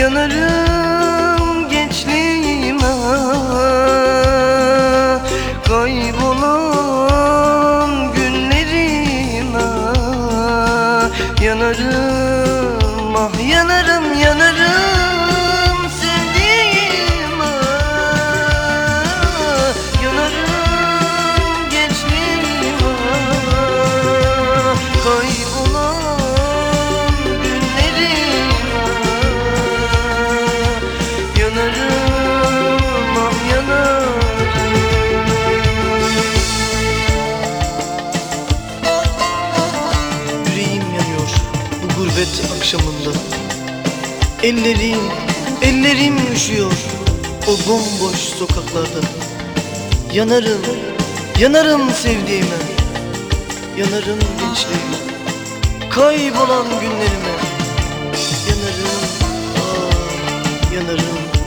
Yanarım gençliğime. Kaybolan günlerime. Yanarım akşamında. Ellerim, ellerim üşüyor o bomboş sokaklarda. Yanarım, yanarım sevdiğime Yanarım gençliğime. Kaybolan günlerime. Yanarım, ah yanarım